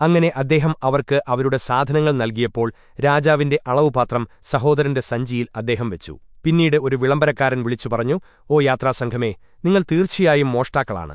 അങ്ങനെ അദ്ദേഹം അവർക്ക് അവരുടെ സാധനങ്ങൾ നൽകിയപ്പോൾ രാജാവിന്റെ അളവുപാത്രം സഹോദരന്റെ സഞ്ചിയിൽ അദ്ദേഹം വെച്ചു. പിന്നീട് ഒരു വിളംബരക്കാരൻ വിളിച്ചു പറഞ്ഞു ഓ യാത്രാസംഘമേ നിങ്ങൾ തീർച്ചയായും മോഷ്ടാക്കളാണ്.